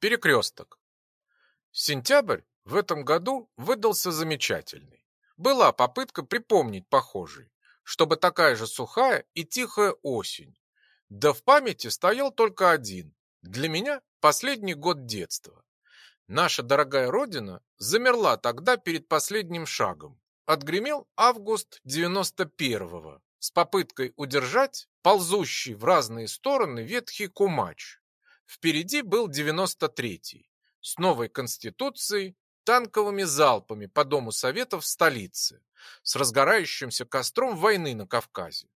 Перекресток. Сентябрь в этом году выдался замечательный. Была попытка припомнить похожий, чтобы такая же сухая и тихая осень. Да в памяти стоял только один. Для меня последний год детства. Наша дорогая родина замерла тогда перед последним шагом. Отгремел август 91-го с попыткой удержать ползущий в разные стороны ветхий кумач. Впереди был 93-й, с новой конституцией, танковыми залпами по Дому Советов в столице, с разгорающимся костром войны на Кавказе.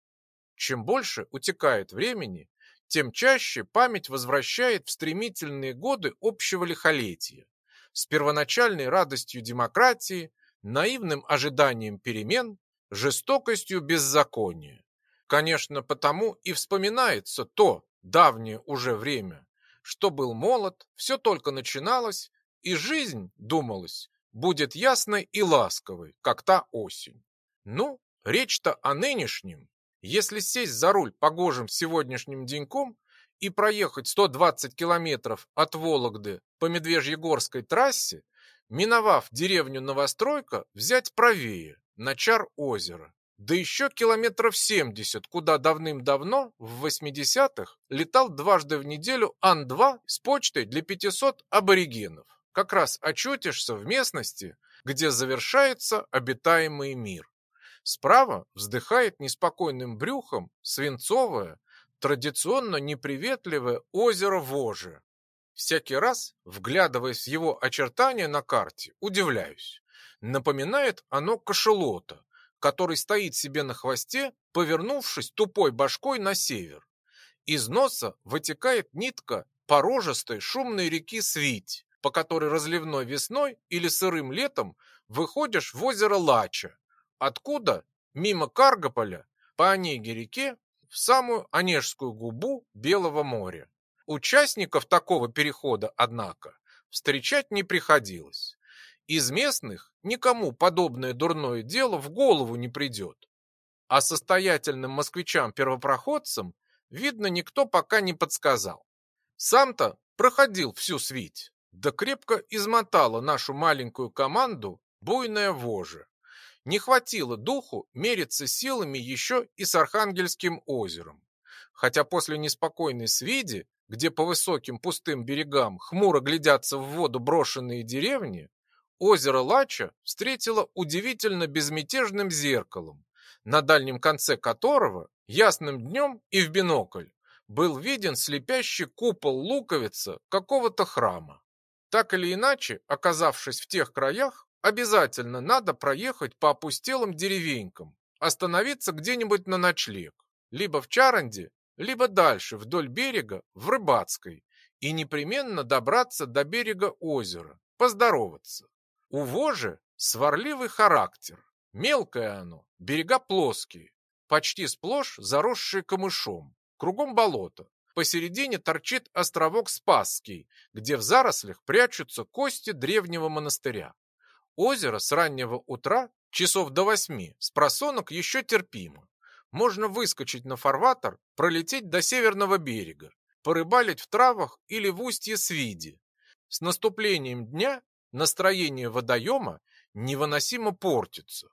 Чем больше утекает времени, тем чаще память возвращает в стремительные годы общего лихолетия, с первоначальной радостью демократии, наивным ожиданием перемен, жестокостью беззакония. Конечно, потому и вспоминается то давнее уже время, что был молод, все только начиналось, и жизнь, думалось, будет ясной и ласковой, как та осень. Ну, речь-то о нынешнем. Если сесть за руль погожим сегодняшним деньком и проехать 120 километров от Вологды по Медвежьегорской трассе, миновав деревню Новостройка, взять правее, на чар озера, да еще километров 70, куда давным-давно, в 80-х, летал дважды в неделю Ан-2 с почтой для 500 аборигенов. Как раз очутишься в местности, где завершается обитаемый мир. Справа вздыхает неспокойным брюхом свинцовое, традиционно неприветливое озеро Воже. Всякий раз, вглядываясь в его очертания на карте, удивляюсь. Напоминает оно кашелота, который стоит себе на хвосте, повернувшись тупой башкой на север. Из носа вытекает нитка порожистой шумной реки Свить, по которой разливной весной или сырым летом выходишь в озеро Лача, откуда мимо Каргополя по Онеге-реке в самую Онежскую губу Белого моря. Участников такого перехода, однако, встречать не приходилось. Из местных никому подобное дурное дело в голову не придет. А состоятельным москвичам-первопроходцам, видно, никто пока не подсказал. Сам-то проходил всю свить, да крепко измотала нашу маленькую команду буйная вожа. Не хватило духу мериться силами еще и с Архангельским озером. Хотя после неспокойной свиди, где по высоким пустым берегам хмуро глядятся в воду брошенные деревни, Озеро Лача встретило удивительно безмятежным зеркалом, на дальнем конце которого ясным днем и в бинокль был виден слепящий купол луковица какого-то храма. Так или иначе, оказавшись в тех краях, обязательно надо проехать по опустелым деревенькам, остановиться где-нибудь на ночлег, либо в Чаранде, либо дальше вдоль берега в Рыбацкой, и непременно добраться до берега озера, поздороваться. У вожи сварливый характер. Мелкое оно, берега плоские, почти сплошь заросшие камышом, кругом болото. Посередине торчит островок Спасский, где в зарослях прячутся кости древнего монастыря. Озеро с раннего утра, часов до восьми, с просонок еще терпимо. Можно выскочить на фарватер, пролететь до северного берега, порыбалить в травах или в устье Свиди. С наступлением дня Настроение водоема невыносимо портится.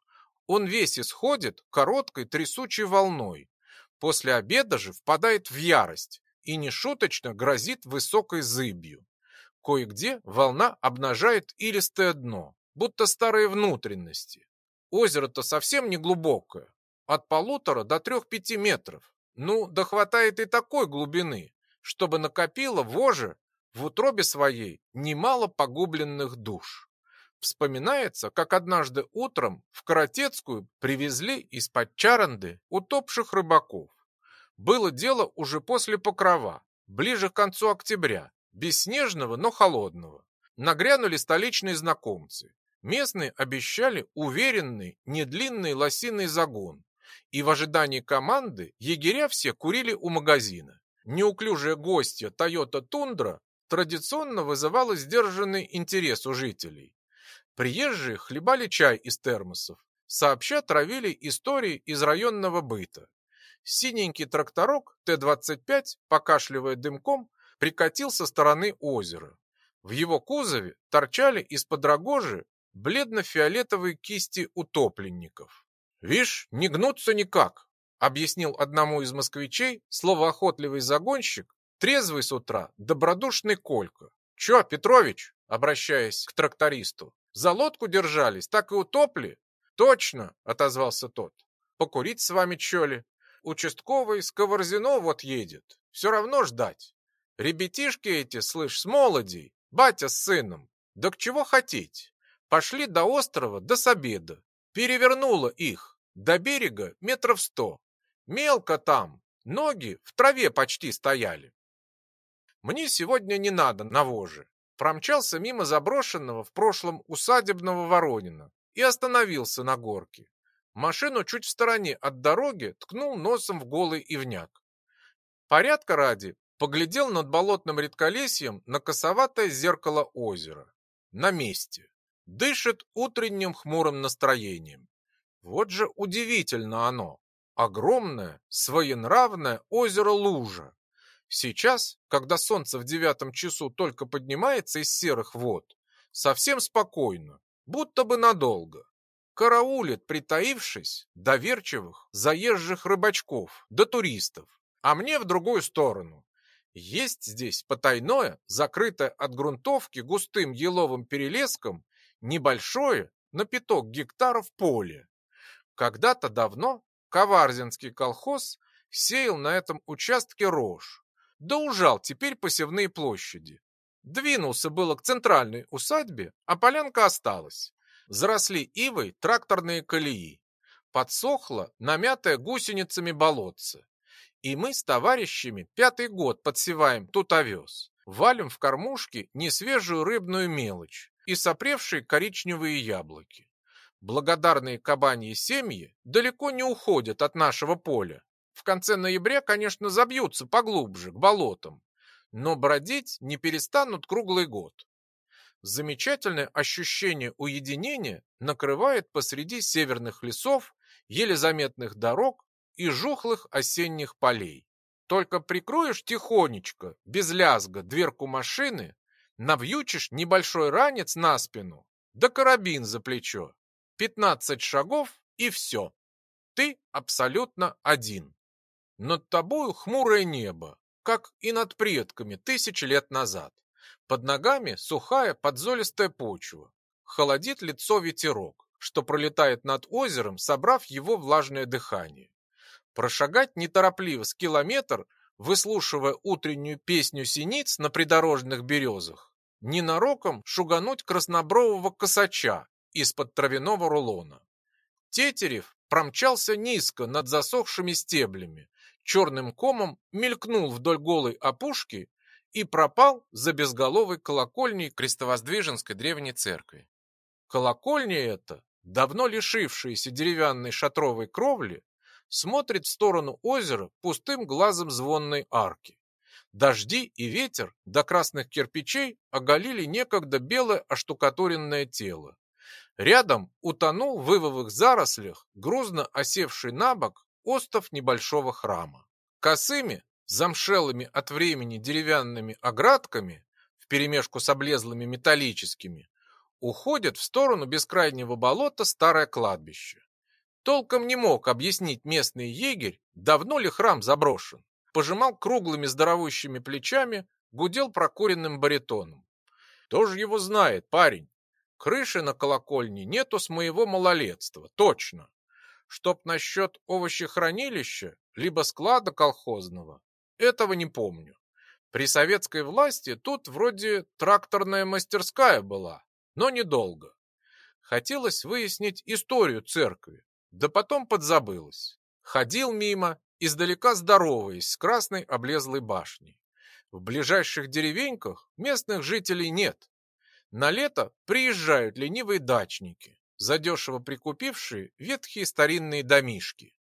Он весь исходит короткой трясучей волной. После обеда же впадает в ярость и нешуточно грозит высокой зыбью. Кое-где волна обнажает илистое дно, будто старые внутренности. Озеро-то совсем не глубокое, от полутора до трех-пяти метров. Ну, да хватает и такой глубины, чтобы накопило воже в утробе своей немало погубленных душ. Вспоминается, как однажды утром в Каратецкую привезли из-под Чаранды утопших рыбаков. Было дело уже после покрова, ближе к концу октября, бесснежного, но холодного. Нагрянули столичные знакомцы. Местные обещали уверенный, недлинный лосиный загон. И в ожидании команды егеря все курили у магазина. Неуклюжая гостья Toyota Тундра традиционно вызывало сдержанный интерес у жителей. Приезжие хлебали чай из термосов, сообща травили истории из районного быта. Синенький тракторок Т-25, покашливая дымком, прикатил со стороны озера. В его кузове торчали из-под рогожи бледно-фиолетовые кисти утопленников. «Вишь, не гнутся никак», — объяснил одному из москвичей словоохотливый загонщик, трезвый с утра, добродушный Колька. «Чё, Петрович?» — обращаясь к трактористу. «За лодку держались, так и утопли?» «Точно!» — отозвался тот. «Покурить с вами чё ли? Участковый с Коворзино вот едет. Все равно ждать. Ребятишки эти, слышь, с молодей, батя с сыном. Да к чего хотеть? Пошли до острова, до с обеда. Перевернуло их. До берега метров сто. Мелко там. Ноги в траве почти стояли. Мне сегодня не надо на воже. Промчался мимо заброшенного в прошлом усадебного Воронина и остановился на горке. Машину чуть в стороне от дороги ткнул носом в голый ивняк. Порядка ради поглядел над болотным редколесьем на косоватое зеркало озера. На месте дышит утренним хмурым настроением. Вот же удивительно оно. Огромное, своенравное озеро-лужа. Сейчас, когда солнце в девятом часу только поднимается из серых вод, совсем спокойно, будто бы надолго. Караулит, притаившись, доверчивых, заезжих рыбачков да туристов. А мне в другую сторону. Есть здесь потайное, закрытое от грунтовки густым еловым перелеском небольшое на пяток гектаров поле. Когда-то давно Коварзинский колхоз сеял на этом участке рожь, да ужал теперь посевные площади. Двинулся было к центральной усадьбе, а полянка осталась. Заросли ивой тракторные колеи. Подсохло, намятое гусеницами болотце. И мы с товарищами пятый год подсеваем тут овес. Валим в кормушки несвежую рыбную мелочь и сопревшие коричневые яблоки. Благодарные кабаньи семьи далеко не уходят от нашего поля. В конце ноября, конечно, забьются поглубже, к болотам, но бродить не перестанут круглый год. Замечательное ощущение уединения накрывает посреди северных лесов, еле заметных дорог и жухлых осенних полей. Только прикроешь тихонечко, без лязга, дверку машины, навьючишь небольшой ранец на спину, да карабин за плечо. Пятнадцать шагов и все. Ты абсолютно один. Над тобою хмурое небо, как и над предками тысячи лет назад. Под ногами сухая подзолистая почва. Холодит лицо ветерок, что пролетает над озером, собрав его влажное дыхание. Прошагать неторопливо с километр выслушивая утреннюю песню синиц на придорожных березах, ненароком шугануть краснобрового косача из-под травяного рулона. Тетерев промчался низко над засохшими стеблями, черным комом мелькнул вдоль голой опушки и пропал за безголовой колокольней Крестовоздвиженской древней церкви. Колокольня эта, давно лишившаяся деревянной шатровой кровли, смотрит в сторону озера пустым глазом звонной арки. Дожди и ветер до красных кирпичей оголили некогда белое оштукатуренное тело. Рядом утонул в вывовых зарослях, грузно осевший на бок остов небольшого храма. Косыми, замшелыми от времени деревянными оградками, вперемешку с облезлыми металлическими, уходит в сторону бескрайнего болота старое кладбище. Толком не мог объяснить местный егерь, давно ли храм заброшен. Пожимал круглыми здоровущими плечами, гудел прокуренным баритоном. Тоже его знает, парень. Крыши на колокольне нету с моего малолетства, точно. Чтоб насчет овощехранилища, либо склада колхозного, этого не помню. При советской власти тут вроде тракторная мастерская была, но недолго. Хотелось выяснить историю церкви, да потом подзабылось. Ходил мимо, издалека здороваясь с красной облезлой башней. В ближайших деревеньках местных жителей нет. На лето приезжают ленивые дачники, задешево прикупившие ветхие старинные домишки.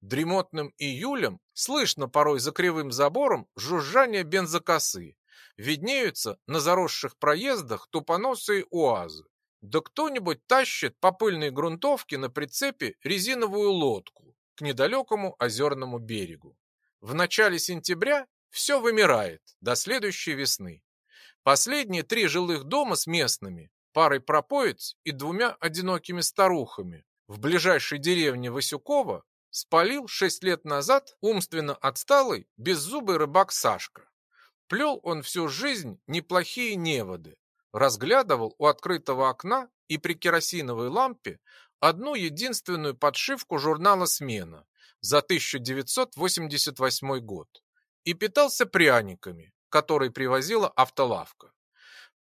Дремотным июлем слышно порой за кривым забором жужжание бензокосы. Виднеются на заросших проездах тупоносые уазы. Да кто-нибудь тащит по пыльной грунтовке на прицепе резиновую лодку к недалекому озерному берегу. В начале сентября все вымирает до следующей весны. Последние три жилых дома с местными, парой пропоиц и двумя одинокими старухами в ближайшей деревне Васюкова спалил шесть лет назад умственно отсталый, беззубый рыбак Сашка. Плел он всю жизнь неплохие неводы, разглядывал у открытого окна и при керосиновой лампе одну единственную подшивку журнала «Смена» за 1988 год и питался пряниками, которые привозила автолавка.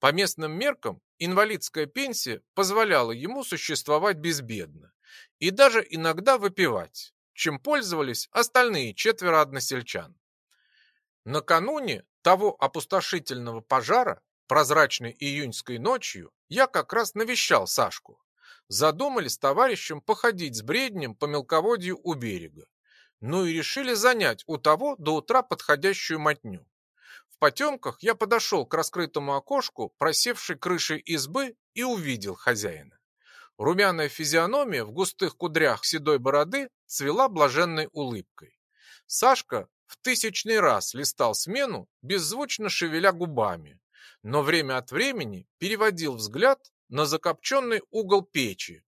По местным меркам инвалидская пенсия позволяла ему существовать безбедно и даже иногда выпивать, чем пользовались остальные четверо односельчан. Накануне того опустошительного пожара, прозрачной июньской ночью, я как раз навещал Сашку. Задумали с товарищем походить с бреднем по мелководью у берега. Ну и решили занять у того до утра подходящую мотню. Потемках я подошел к раскрытому окошку, просевшей крышей избы, и увидел хозяина. Румяная физиономия в густых кудрях седой бороды цвела блаженной улыбкой. Сашка в тысячный раз листал смену, беззвучно шевеля губами, но время от времени переводил взгляд на закопченный угол печи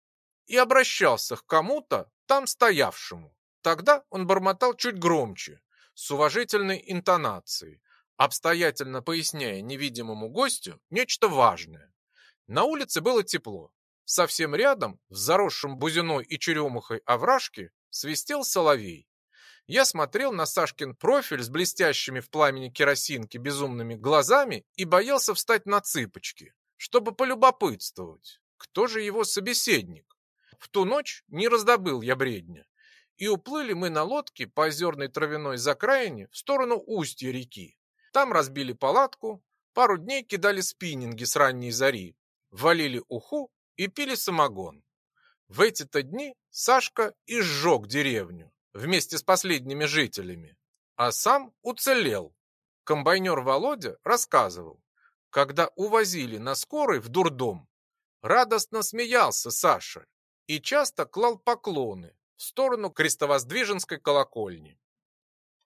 и обращался к кому-то там стоявшему. Тогда он бормотал чуть громче, с уважительной интонацией, обстоятельно поясняя невидимому гостю нечто важное. На улице было тепло. Совсем рядом, в заросшем бузиной и черемухой овражке, свистел соловей. Я смотрел на Сашкин профиль с блестящими в пламени керосинки безумными глазами и боялся встать на цыпочки, чтобы полюбопытствовать, кто же его собеседник. В ту ночь не раздобыл я бредня, и уплыли мы на лодке по озерной травяной закраине в сторону устья реки. Там разбили палатку, пару дней кидали спиннинги с ранней зари, валили уху и пили самогон. В эти-то дни Сашка и сжег деревню вместе с последними жителями, а сам уцелел. Комбайнер Володя рассказывал, когда увозили на скорой в дурдом, радостно смеялся Саша и часто клал поклоны в сторону крестовоздвиженской колокольни.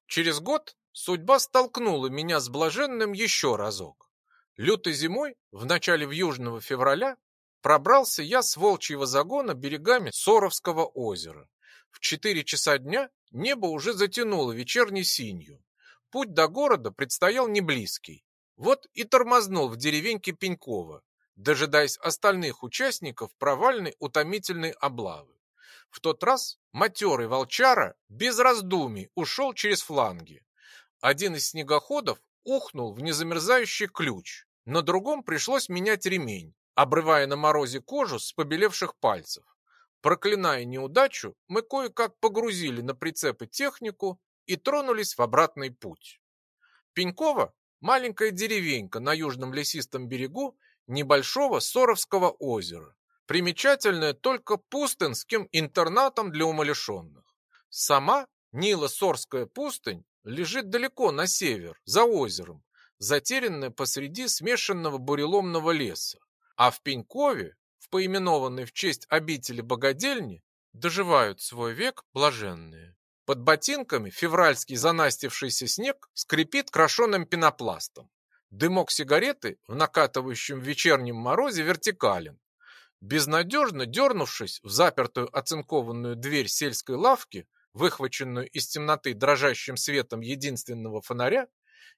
Через год судьба столкнула меня с блаженным еще разок. Лютой зимой, в начале вьюжного февраля, пробрался я с волчьего загона берегами Соровского озера. В четыре часа дня небо уже затянуло вечерней синью. Путь до города предстоял не близкий. Вот и тормознул в деревеньке Пенькова, дожидаясь остальных участников провальной утомительной облавы. В тот раз матерый волчара без раздумий ушел через фланги. Один из снегоходов ухнул в незамерзающий ключ, на другом пришлось менять ремень, обрывая на морозе кожу с побелевших пальцев. Проклиная неудачу, мы кое-как погрузили на прицепы технику и тронулись в обратный путь. Пенькова – маленькая деревенька на южном лесистом берегу небольшого Соровского озера, примечательная только пустынским интернатом для умалишенных. Сама Нило-Сорская пустынь лежит далеко на север, за озером, затерянная посреди смешанного буреломного леса. А в Пенькове в поименованной в честь обители богадельни, доживают свой век блаженные. Под ботинками февральский занастившийся снег скрипит крошеным пенопластом. Дымок сигареты в накатывающем вечернем морозе вертикален. Безнадежно дернувшись в запертую оцинкованную дверь сельской лавки, выхваченную из темноты дрожащим светом единственного фонаря,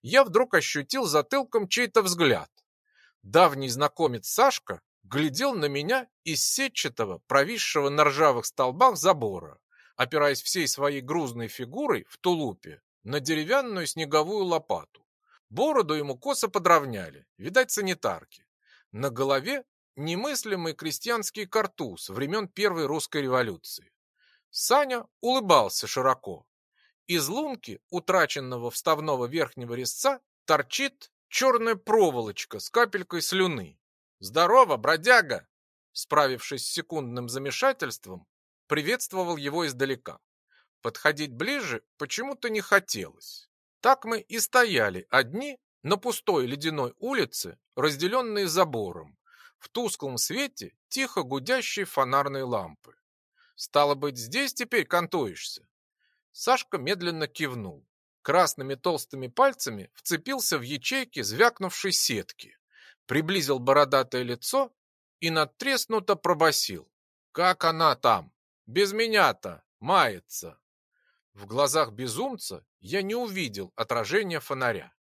я вдруг ощутил затылком чей-то взгляд. Давний знакомец Сашка глядел на меня из сетчатого, провисшего на ржавых столбах забора, опираясь всей своей грузной фигурой в тулупе на деревянную снеговую лопату. Бороду ему косо подровняли, видать, санитарки. На голове немыслимый крестьянский картуз времен Первой русской революции. Саня улыбался широко. Из лунки, утраченного вставного верхнего резца, торчит черная проволочка с капелькой слюны. «Здорово, бродяга!» Справившись с секундным замешательством, приветствовал его издалека. Подходить ближе почему-то не хотелось. Так мы и стояли одни на пустой ледяной улице, разделенные забором, в тусклом свете тихо гудящей фонарной лампы. «Стало быть, здесь теперь кантуешься?» Сашка медленно кивнул. Красными толстыми пальцами вцепился в ячейки звякнувшей сетки. приблизил бородатое лицо и надтреснуто пробасил. «Как она там? Без меня-то мается!» В глазах безумца я не увидел отражения фонаря.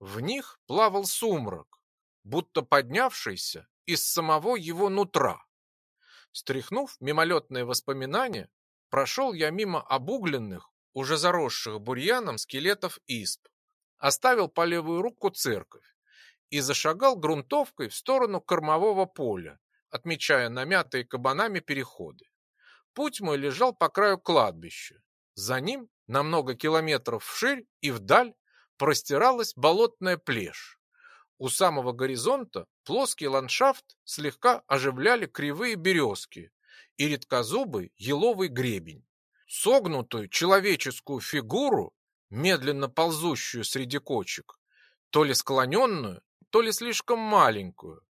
В них плавал сумрак, будто поднявшийся из самого его нутра. Стряхнув мимолетные воспоминания, прошел я мимо обугленных, уже заросших бурьяном скелетов исп, оставил по левую руку церковь и зашагал грунтовкой в сторону кормового поля, отмечая намятые кабанами переходы. Путь мой лежал по краю кладбища, за ним на много километров вширь и вдаль простиралась болотная плешь. У самого горизонта плоский ландшафт слегка оживляли кривые березки и редкозубый еловый гребень. Согнутую человеческую фигуру, медленно ползущую среди кочек, то ли склоненную, то ли слишком маленькую,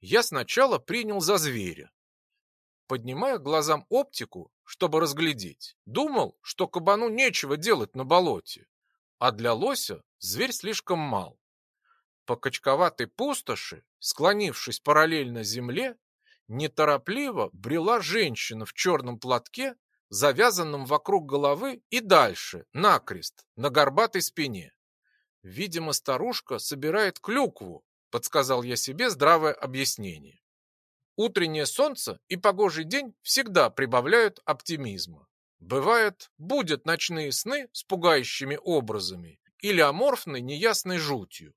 я сначала принял за зверя, поднимая глазам оптику, чтобы разглядеть. Думал, что кабану нечего делать на болоте, а для лося зверь слишком мал. По качковатой пустоши, склонившись параллельно земле, неторопливо брела женщина в черном платке, завязанном вокруг головы и дальше, накрест, на горбатой спине. Видимо, старушка собирает клюкву, подсказал я себе здравое объяснение. Утреннее солнце и погожий день всегда прибавляют оптимизма. Бывает, будет ночные сны с пугающими образами или аморфной неясной жутью.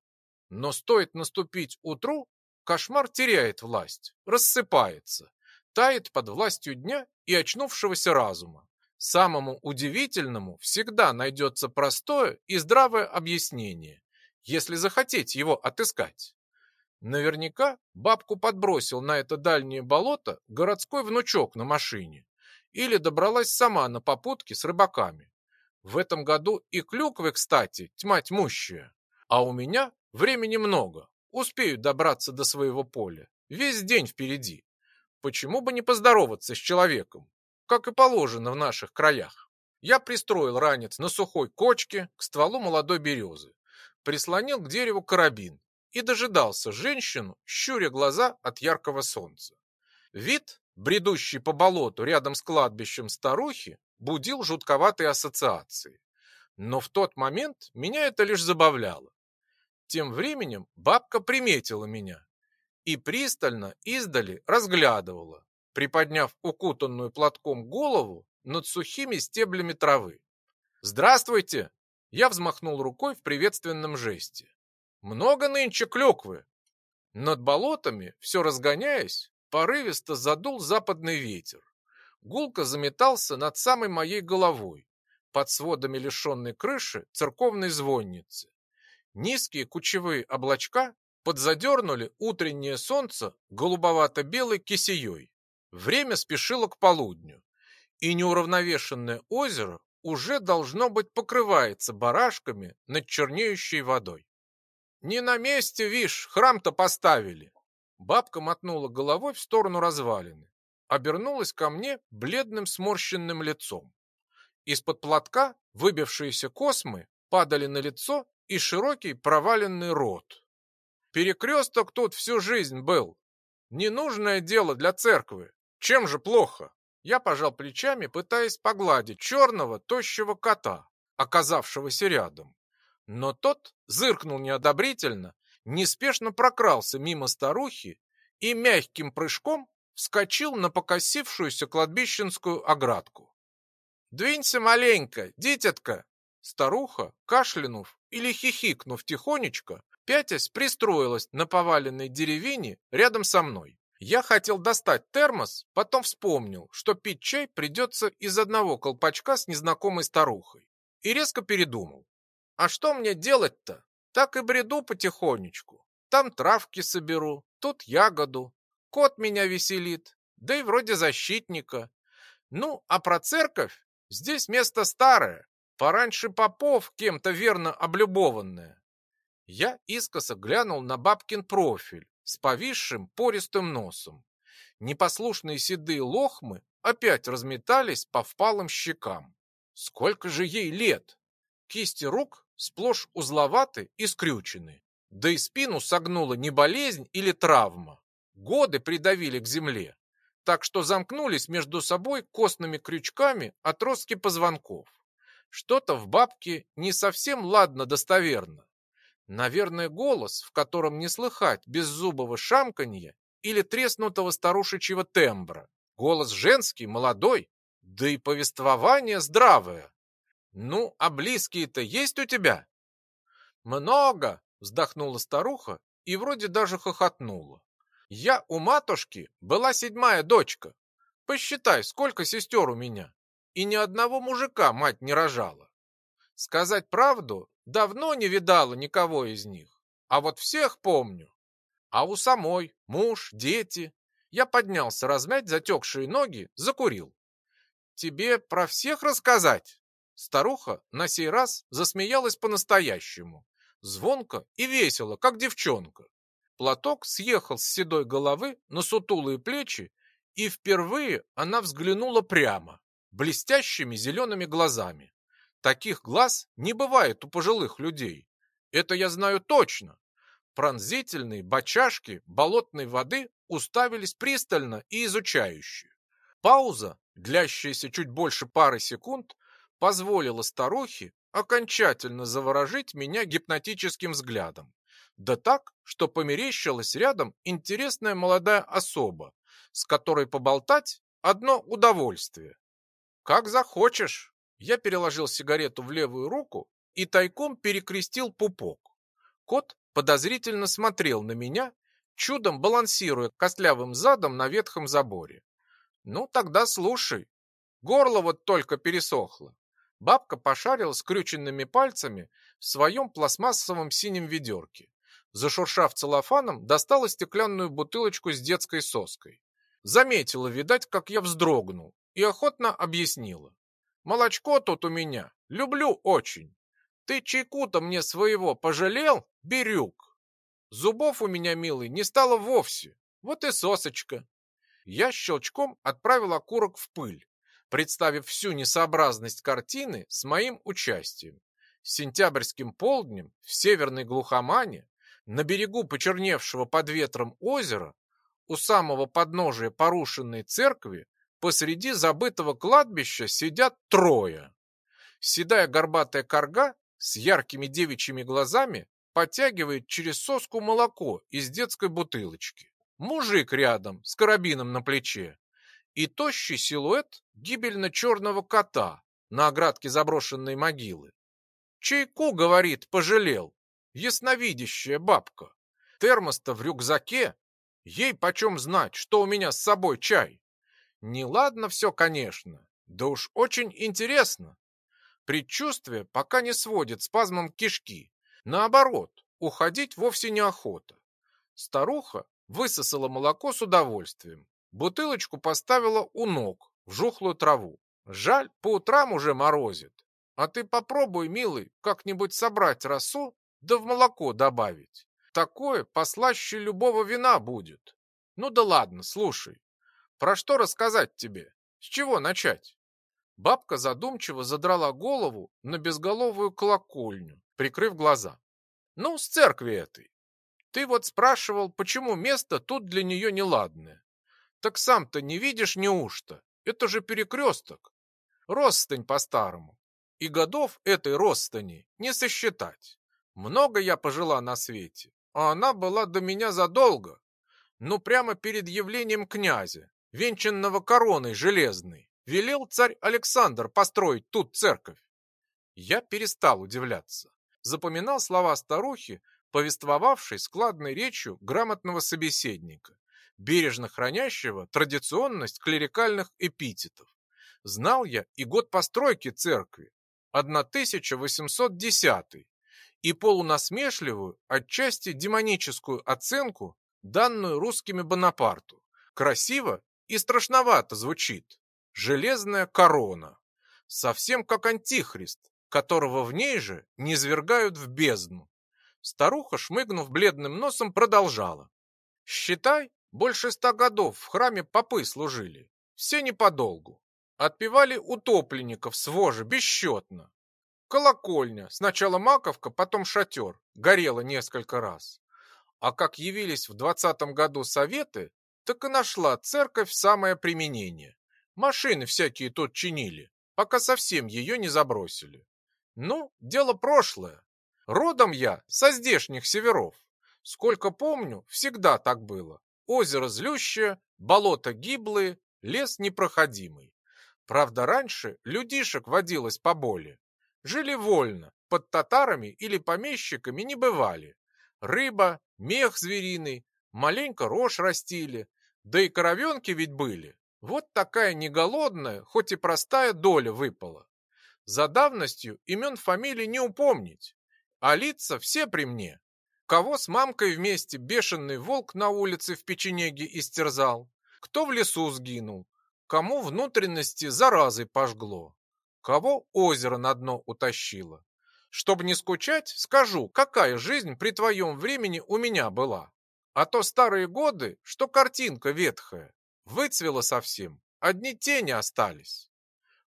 Но стоит наступить утру, кошмар теряет власть, рассыпается, тает под властью дня и очнувшегося разума. Самому удивительному всегда найдется простое и здравое объяснение, если захотеть его отыскать. Наверняка бабку подбросил на это дальнее болото городской внучок на машине или добралась сама на попутке с рыбаками. В этом году и клюквы, кстати, тьма тьмущая. А у меня времени много, успею добраться до своего поля. Весь день впереди. Почему бы не поздороваться с человеком, как и положено в наших краях? Я пристроил ранец на сухой кочке к стволу молодой березы, прислонил к дереву карабин и дожидался женщину, щуря глаза от яркого солнца. Вид, бредущий по болоту рядом с кладбищем старухи, будил жутковатые ассоциации. Но в тот момент меня это лишь забавляло. Тем временем бабка приметила меня и пристально издали разглядывала, приподняв укутанную платком голову над сухими стеблями травы. «Здравствуйте!» Я взмахнул рукой в приветственном жесте. Много нынче клюквы. Над болотами, все разгоняясь, порывисто задул западный ветер. Гулко заметался над самой моей головой, под сводами лишенной крыши церковной звонницы. Низкие кучевые облачка подзадернули утреннее солнце голубовато-белой кисеей. Время спешило к полудню, и неуравновешенное озеро уже должно быть покрывается барашками над чернеющей водой. Не на месте, вишь, храм-то поставили. Бабка мотнула головой в сторону развалины. Обернулась ко мне бледным сморщенным лицом. Из-под платка выбившиеся космы падали на лицо и широкий проваленный рот. Перекресток тут всю жизнь был. Ненужное дело для церкви. Чем же плохо? Я пожал плечами, пытаясь погладить черного, тощего кота, оказавшегося рядом. Но тот зыркнул неодобрительно, неспешно прокрался мимо старухи и мягким прыжком вскочил на покосившуюся кладбищенскую оградку. «Двинься маленько, дитятка!» Старуха, кашлянув или хихикнув тихонечко, пятясь пристроилась на поваленной деревине рядом со мной. Я хотел достать термос, потом вспомнил, что пить чай придется из одного колпачка с незнакомой старухой. И резко передумал. А что мне делать-то? Так и бреду потихонечку. Там травки соберу, тут ягоду. Кот меня веселит, да и вроде защитника. Ну, а про церковь? Здесь место старое. Пораньше попов кем-то верно облюбованное. Я искоса глянул на бабкин профиль с повисшим пористым носом. Непослушные седые лохмы опять разметались по впалым щекам. Сколько же ей лет? Кисти рук сплошь узловаты и скрючены. Да и спину согнула не болезнь или травма. Годы придавили к земле, так что замкнулись между собой костными крючками отростки позвонков. Что-то в бабке не совсем ладно достоверно. Наверное, голос, в котором не слыхать беззубого шамканья или треснутого старушечьего тембра. Голос женский, молодой, да и повествование здравое. Ну, а близкие-то есть у тебя? Много, вздохнула старуха и вроде даже хохотнула. Я у матушки была седьмая дочка. Посчитай, сколько сестер у меня. И ни одного мужика мать не рожала. Сказать правду, давно не видала никого из них. А вот всех помню. А у самой муж, дети. Я поднялся размять затекшие ноги, закурил. Тебе про всех рассказать? Старуха на сей раз засмеялась по-настоящему. Звонко и весело, как девчонка. Платок съехал с седой головы на сутулые плечи, и впервые она взглянула прямо, блестящими зелеными глазами. Таких глаз не бывает у пожилых людей. Это я знаю точно. Пронзительные бочашки болотной воды уставились пристально и изучающе. Пауза, длящаяся чуть больше пары секунд, позволила старухе окончательно заворожить меня гипнотическим взглядом. Да так, что померещилась рядом интересная молодая особа, с которой поболтать одно удовольствие. Как захочешь. Я переложил сигарету в левую руку и тайком перекрестил пупок. Кот подозрительно смотрел на меня, чудом балансируя костлявым задом на ветхом заборе. Ну, тогда слушай. Горло вот только пересохло. Бабка пошарила скрюченными пальцами в своем пластмассовом синем ведерке. Зашуршав целлофаном, достала стеклянную бутылочку с детской соской. Заметила, видать, как я вздрогнул, и охотно объяснила. «Молочко тут у меня. Люблю очень. Ты чайку-то мне своего пожалел, Бирюк? Зубов у меня, милый, не стало вовсе. Вот и сосочка». Я щелчком отправил окурок в пыль, представив всю несообразность картины с моим участием. Сентябрьским полднем в северной глухомане на берегу почерневшего под ветром озера, у самого подножия порушенной церкви, посреди забытого кладбища сидят трое. Седая горбатая корга с яркими девичьими глазами подтягивает через соску молоко из детской бутылочки. Мужик рядом с карабином на плече и тощий силуэт гибельно-черного кота на оградке заброшенной могилы. Чайку, говорит, пожалел, ясновидящая бабка. Термос-то в рюкзаке. Ей почем знать, что у меня с собой чай? Неладно все, конечно. Да уж очень интересно. Предчувствие пока не сводит спазмом кишки. Наоборот, уходить вовсе неохота. Старуха высосала молоко с удовольствием. Бутылочку поставила у ног, в жухлую траву. Жаль, по утрам уже морозит. А ты попробуй, милый, как-нибудь собрать росу да в молоко добавить. Такое послаще любого вина будет. Ну да ладно, слушай. Про что рассказать тебе? С чего начать? Бабка задумчиво задрала голову на безголовую колокольню, прикрыв глаза. Ну, с церкви этой. Ты вот спрашивал, почему место тут для нее неладное. Так сам-то не видишь неужто? Это же перекресток. Ростань по-старому. И годов этой ростани не сосчитать. Много я пожила на свете, а она была до меня задолго. Ну, прямо перед явлением князя, венчанного короной железной, велел царь Александр построить тут церковь. Я перестал удивляться. Запоминал слова старухи, повествовавшей складной речью грамотного собеседника, бережно хранящего традиционность клерикальных эпитетов. Знал я и год постройки церкви, 1810 и полунасмешливую, отчасти демоническую оценку, данную русскими Бонапарту. Красиво и страшновато звучит. Железная корона. Совсем как антихрист, которого в ней же не свергают в бездну. Старуха, шмыгнув бледным носом, продолжала. Считай, больше ста годов в храме попы служили. Все неподолгу. Отпевали утопленников с вожи бесчетно. колокольня, сначала маковка, потом шатер, горела несколько раз. А как явились в двадцатом году советы, так и нашла церковь самое применение. Машины всякие тут чинили, пока совсем ее не забросили. Ну, дело прошлое. Родом я со здешних северов. Сколько помню, всегда так было. Озеро злющее, болото гиблые, лес непроходимый. Правда, раньше людишек водилось поболее. Жили вольно, под татарами или помещиками не бывали. Рыба, мех звериный, маленько рожь растили, да и коровенки ведь были. Вот такая неголодная, хоть и простая доля выпала. За давностью имен фамилий не упомнить, а лица все при мне. Кого с мамкой вместе бешеный волк на улице в печенеге истерзал, кто в лесу сгинул, кому внутренности заразой пожгло, кого озеро на дно утащило. Чтобы не скучать, скажу, какая жизнь при твоем времени у меня была. А то старые годы, что картинка ветхая, выцвела совсем, одни тени остались.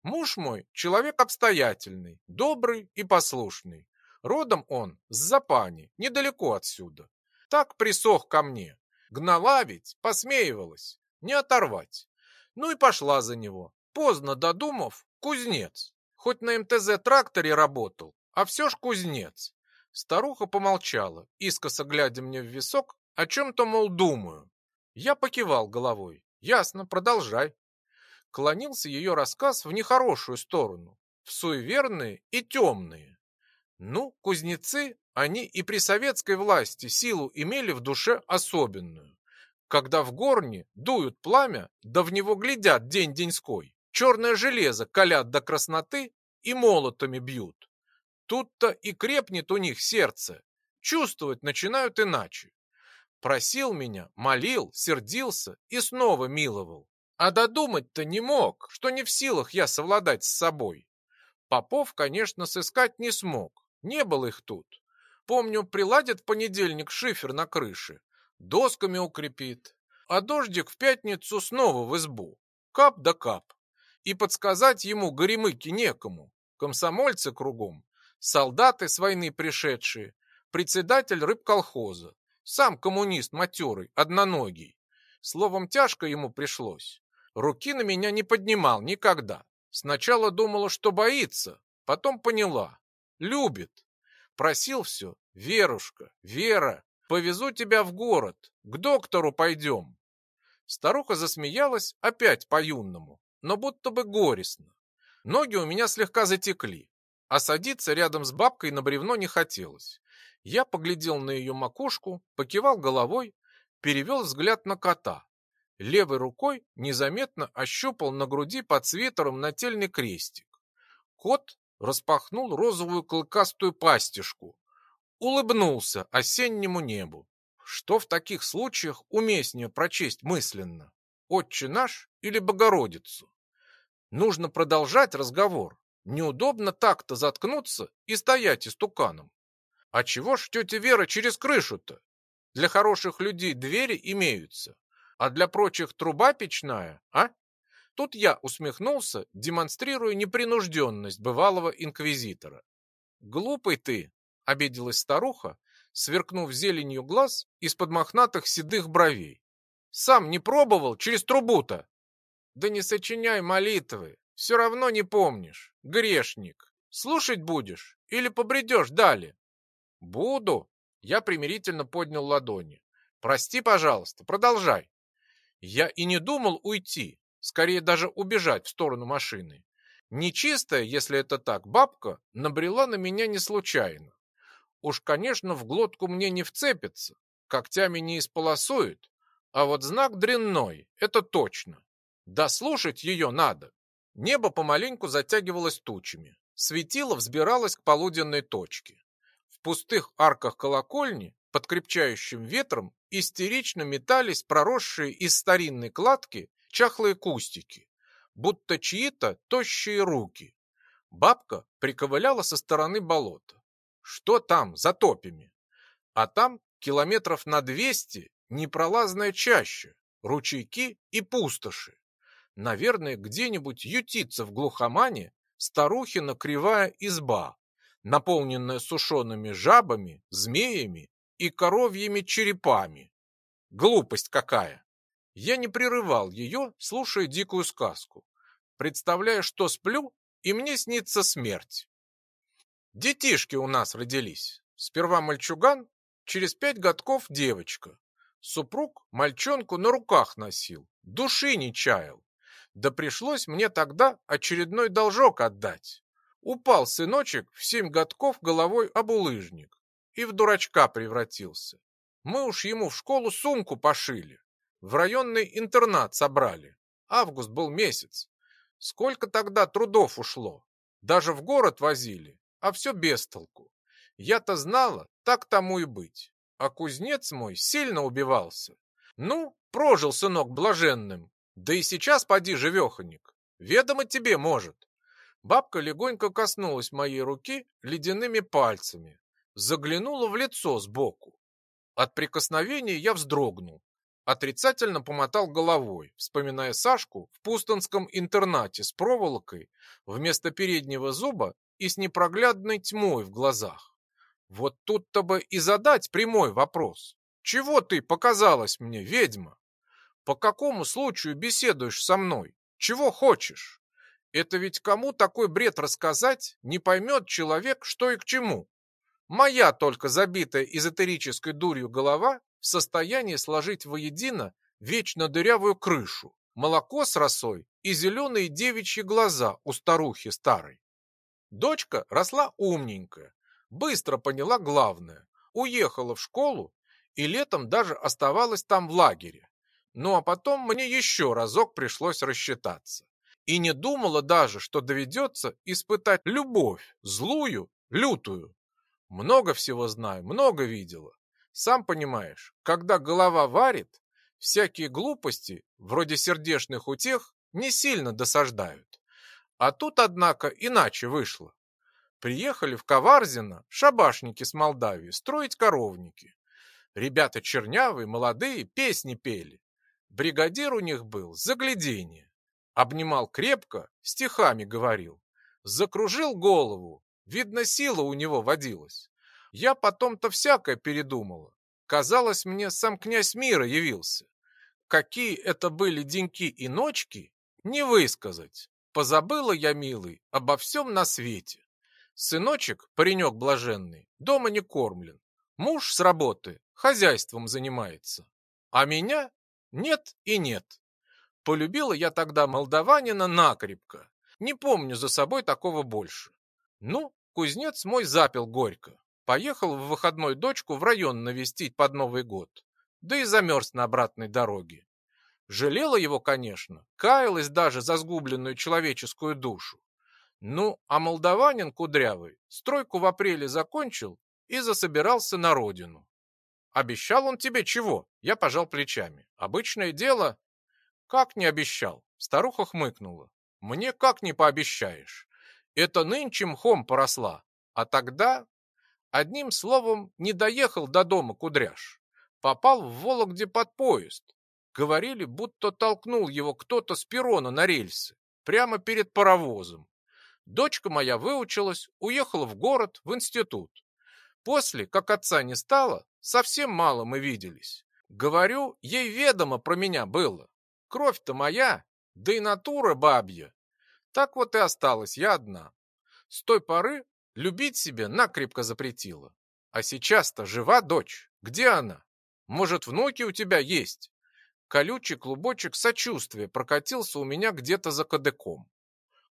Муж мой человек обстоятельный, добрый и послушный. Родом он с Запани, недалеко отсюда. Так присох ко мне. Гнала ведь, посмеивалась, не оторвать. Ну и пошла за него. Поздно додумав, кузнец. Хоть на МТЗ-тракторе работал, а все ж кузнец. Старуха помолчала, искоса глядя мне в висок, о чем-то, мол, думаю. Я покивал головой. Ясно, продолжай. Клонился ее рассказ в нехорошую сторону, в суеверные и темные. Ну, кузнецы, они и при советской власти силу имели в душе особенную. Когда в горне дуют пламя, да в него глядят день-деньской, черное железо калят до красноты и молотами бьют. Тут-то и крепнет у них сердце, чувствовать начинают иначе. Просил меня, молил, сердился и снова миловал. А додумать-то не мог, что не в силах я совладать с собой. Попов, конечно, сыскать не смог, не было их тут. Помню, приладит в понедельник шифер на крыше, досками укрепит, а дождик в пятницу снова в избу. Кап да кап. И подсказать ему горемыки некому. Комсомольцы кругом, солдаты с войны пришедшие, председатель рыбколхоза, сам коммунист матерый, одноногий. Словом, тяжко ему пришлось. Руки на меня не поднимал никогда. Сначала думала, что боится, потом поняла. Любит. Просил все. Верушка, Вера, повезу тебя в город. К доктору пойдем. Старуха засмеялась опять по-юнному, но будто бы горестно. Ноги у меня слегка затекли, а садиться рядом с бабкой на бревно не хотелось. Я поглядел на ее макушку, покивал головой, перевел взгляд на кота. Левой рукой незаметно ощупал на груди под свитером нательный крестик. Кот распахнул розовую клыкастую пастишку, улыбнулся осеннему небу. Что в таких случаях уместнее прочесть мысленно? Отче наш или Богородицу? Нужно продолжать разговор. Неудобно так-то заткнуться и стоять истуканом. А чего ж тетя Вера через крышу-то? Для хороших людей двери имеются, а для прочих труба печная, а? Тут я усмехнулся, демонстрируя непринужденность бывалого инквизитора. «Глупый ты!» — обиделась старуха, сверкнув зеленью глаз из-под мохнатых седых бровей. «Сам не пробовал через трубу-то!» «Да не сочиняй молитвы, все равно не помнишь, грешник. Слушать будешь или побредешь далее?» «Буду!» — я примирительно поднял ладони. «Прости, пожалуйста, продолжай». Я и не думал уйти, скорее даже убежать в сторону машины. Нечистая, если это так, бабка набрела на меня не случайно. Уж, конечно, в глотку мне не вцепится, когтями не исполосует, а вот знак дрянной, это точно. Да слушать ее надо. Небо помаленьку затягивалось тучами, светило взбиралось к полуденной точке. Пустых арках колокольни, под крепчающим ветром, истерично метались проросшие из старинной кладки чахлые кустики, будто чьи-то тощие руки. Бабка приковыляла со стороны болота. Что там за топями? А там километров на двести непролазная чаща, ручейки и пустоши. Наверное, где-нибудь ютится в глухомане старухина кривая изба, наполненная сушеными жабами, змеями и коровьими черепами. Глупость какая! Я не прерывал ее, слушая дикую сказку, представляя, что сплю, и мне снится смерть. Детишки у нас родились. Сперва мальчуган, через пять годков девочка. Супруг мальчонку на руках носил, души не чаял. Да пришлось мне тогда очередной должок отдать. Упал сыночек в семь годков головой об улыжник и в дурачка превратился. Мы уж ему в школу сумку пошили, в районный интернат собрали. Август был месяц. Сколько тогда трудов ушло. Даже в город возили, а все без толку. Я-то знала, так тому и быть. А кузнец мой сильно убивался. Ну, прожил сынок блаженным. Да и сейчас поди живеханик. Ведомо тебе может. Бабка легонько коснулась моей руки ледяными пальцами, заглянула в лицо сбоку. От прикосновения я вздрогнул, отрицательно помотал головой, вспоминая Сашку в пустонском интернате с проволокой вместо переднего зуба и с непроглядной тьмой в глазах. Вот тут-то бы и задать прямой вопрос. Чего ты показалась мне, ведьма? По какому случаю беседуешь со мной? Чего хочешь? Это ведь кому такой бред рассказать, не поймет человек, что и к чему. Моя только забитая эзотерической дурью голова в состоянии сложить воедино вечно дырявую крышу, молоко с росой и зеленые девичьи глаза у старухи старой. Дочка росла умненькая, быстро поняла главное, уехала в школу и летом даже оставалась там в лагере. Ну а потом мне еще разок пришлось рассчитаться и не думала даже, что доведется испытать любовь, злую, лютую. Много всего знаю, много видела. Сам понимаешь, когда голова варит, всякие глупости, вроде сердечных утех, не сильно досаждают. А тут, однако, иначе вышло. Приехали в Коварзино шабашники с Молдавии строить коровники. Ребята чернявые, молодые, песни пели. Бригадир у них был загляденье. Обнимал крепко, стихами говорил. Закружил голову. Видно, сила у него водилась. Я потом-то всякое передумала. Казалось мне, сам князь мира явился. Какие это были деньки и ночки, не высказать. Позабыла я, милый, обо всем на свете. Сыночек, паренек блаженный, дома не кормлен. Муж с работы хозяйством занимается. А меня нет и нет. Полюбила я тогда молдаванина накрепко. Не помню за собой такого больше. Ну, кузнец мой запил горько. Поехал в выходной дочку в район навестить под Новый год. Да и замерз на обратной дороге. Жалела его, конечно, каялась даже за сгубленную человеческую душу. Ну, а молдаванин кудрявый стройку в апреле закончил и засобирался на родину. Обещал он тебе чего? Я пожал плечами. Обычное дело, как не обещал? Старуха хмыкнула. Мне как не пообещаешь? Это нынче мхом поросла. А тогда, одним словом, не доехал до дома кудряш. Попал в Вологде под поезд. Говорили, будто толкнул его кто-то с перрона на рельсы, прямо перед паровозом. Дочка моя выучилась, уехала в город, в институт. После, как отца не стало, совсем мало мы виделись. Говорю, ей ведомо про меня было. Кровь-то моя, да и натура бабья. Так вот и осталась я одна. С той поры любить себе накрепко запретила. А сейчас-то жива дочь. Где она? Может, внуки у тебя есть? Колючий клубочек сочувствия прокатился у меня где-то за кадыком.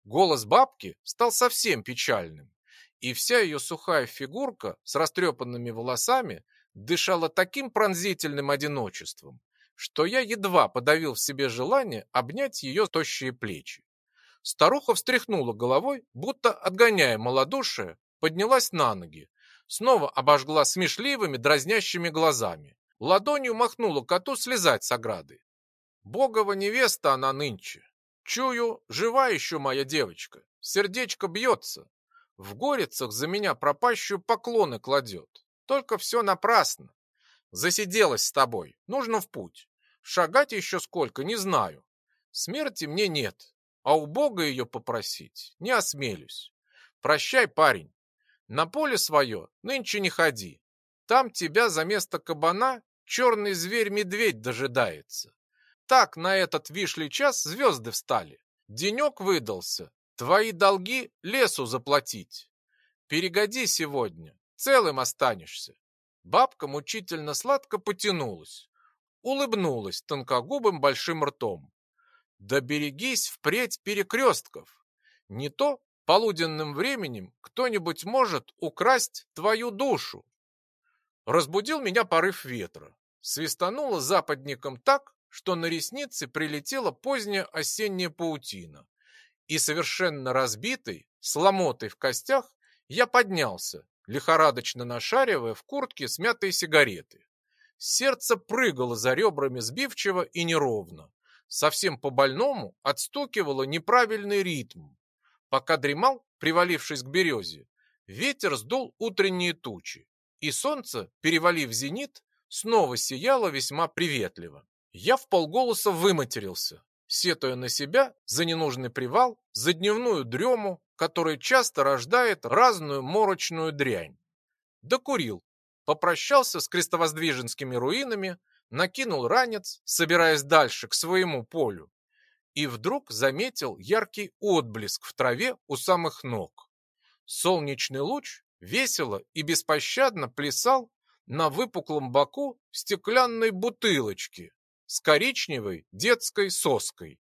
Голос бабки стал совсем печальным, и вся ее сухая фигурка с растрепанными волосами дышала таким пронзительным одиночеством, что я едва подавил в себе желание обнять ее тощие плечи. Старуха встряхнула головой, будто отгоняя малодушие, поднялась на ноги, снова обожгла смешливыми, дразнящими глазами. Ладонью махнула коту слезать с ограды. Богова невеста она нынче. Чую, жива еще моя девочка. Сердечко бьется. В горицах за меня пропащую поклоны кладет. Только все напрасно. Засиделась с тобой. Нужно в путь. Шагать еще сколько, не знаю. Смерти мне нет, а у Бога ее попросить не осмелюсь. Прощай, парень. На поле свое нынче не ходи. Там тебя за место кабана черный зверь-медведь дожидается. Так на этот вишли час звезды встали. Денек выдался. Твои долги лесу заплатить. Перегоди сегодня, целым останешься. Бабка мучительно сладко потянулась, улыбнулась тонкогубым большим ртом. Да берегись впредь перекрестков. Не то полуденным временем кто-нибудь может украсть твою душу. Разбудил меня порыв ветра. Свистануло западником так, что на ресницы прилетела поздняя осенняя паутина. И совершенно разбитый, с ломотой в костях, я поднялся, лихорадочно нашаривая в куртке смятые сигареты. Сердце прыгало за ребрами сбивчиво и неровно. Совсем по-больному отстукивало неправильный ритм. Пока дремал, привалившись к березе, ветер сдул утренние тучи, и солнце, перевалив зенит, снова сияло весьма приветливо. Я в полголоса выматерился, сетуя на себя за ненужный привал, за дневную дрему, которая часто рождает разную морочную дрянь. Докурил, попрощался с крестовоздвиженскими руинами, накинул ранец, собираясь дальше к своему полю, и вдруг заметил яркий отблеск в траве у самых ног. Солнечный луч весело и беспощадно плясал на выпуклом боку стеклянной бутылочки с коричневой детской соской.